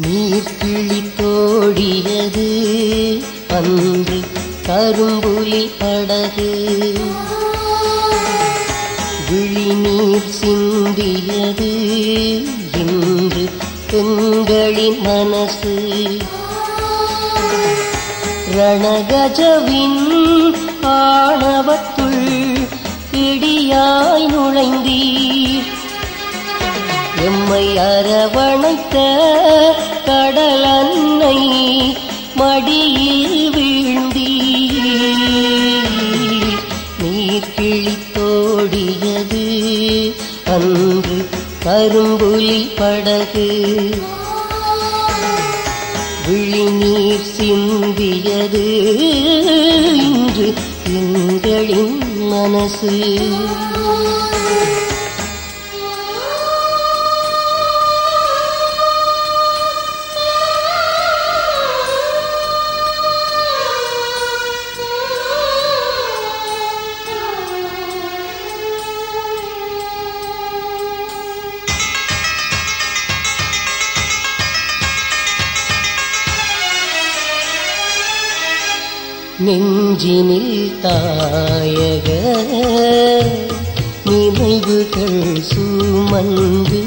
நீர்கிளி தோடியது அன்று கரும்புலி படகு. விழி நீர் சிந்தியது இன்று பெண்களின் மனசு. ரணகஜவின் நம்மை அரவணைத்த கடல் அன்னை மடியில் வீழ்ந்தி. நீர் கிழித்தோடியது அன்று கரும்புலி படகு. விழிநீர் சிந்தியது இன்று திங்களின் மனசு. நெஞ்சினில் தாயக நினைவுகள் சுமந்து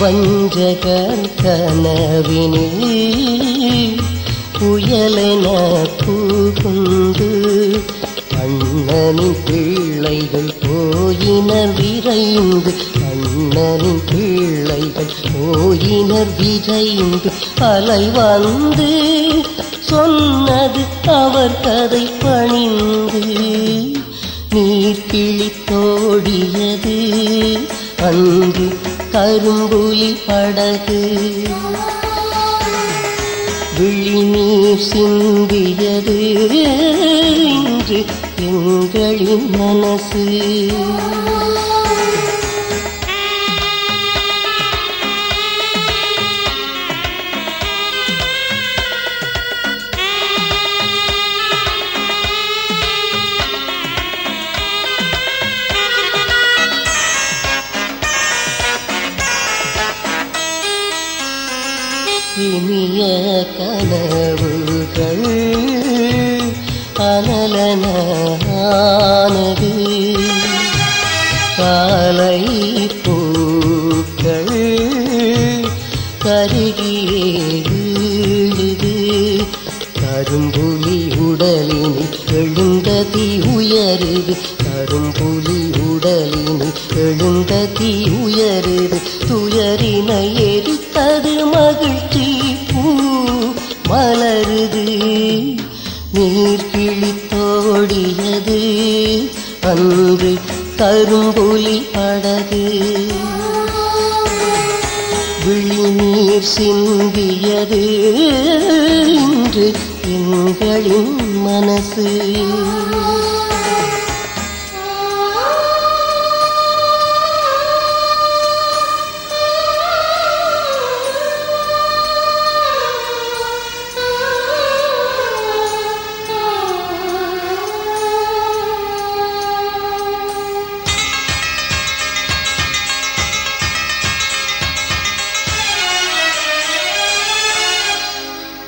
வஞ்சகர் கனவினில் புயலென புகுந்து அண்ணனின் பிள்ளைகள் போயினர் விரைந்து அண்ணனின் பிள்ளைகள் போயினர் விரைந்து. அலை வந்து சொன்னது அவர் கதை பணிந்து. நீர் கிழித்தோடியது அன்று கரும்புலி படகு. விழி நீர் சிந்தியது இன்று எங்களின் மனசு இனிய கனவுகள் கருகியே வீழுது. கரும்புலி உடலினி எழுந்ததி உயருது. கரும்புலி உடலினி எழுந்ததி உயருது. துயரினை எரித்தது மகிழ்ச்சி பூ மலருது. நீர் கிழித்தோடியது. அன்று கரும்புலி படகு. விழிநீர் சிந்தியது இன்று எங்களின் மனசு.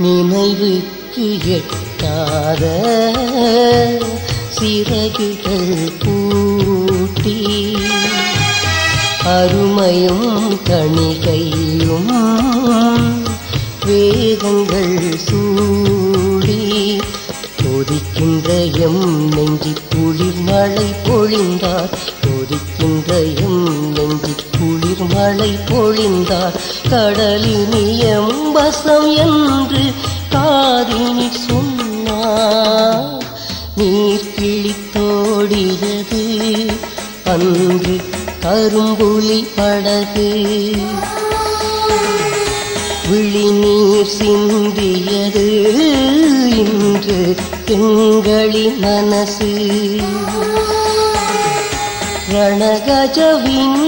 நினைவுக்கு எட்டாத சிறகுகள் பூட்டி அருமையும் கணிகையும் வேதங்கள் சூடி கொதிக்கின்ற எம் நெஞ்சி குளிர் மழை பொழிந்தார். மழை பொழிந்தார். கடலினியம் வசம் என்று காதினி சொன்னார். நீர் கிழித்தோடியது அன்று கரும்புலி படகு. விழி நீர் சிந்தியது இன்று எங்களின் மனசு. ரணகஜவின்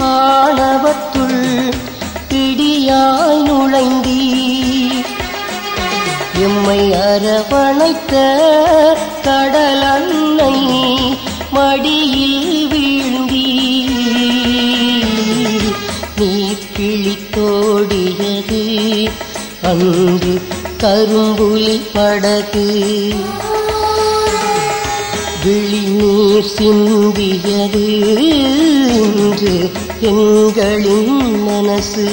ஆணவத்துள் பிடியாய் நுழைந்தீர். எம்மை அரவணைத்த கடல் அன்னை மடியில் வீழ்ந்தீர். நீ கிழித்தோடியது அன்று கரும்புலி படகு. விழி விழிநீர் சிந்தியது என்று எங்களின் மனசு.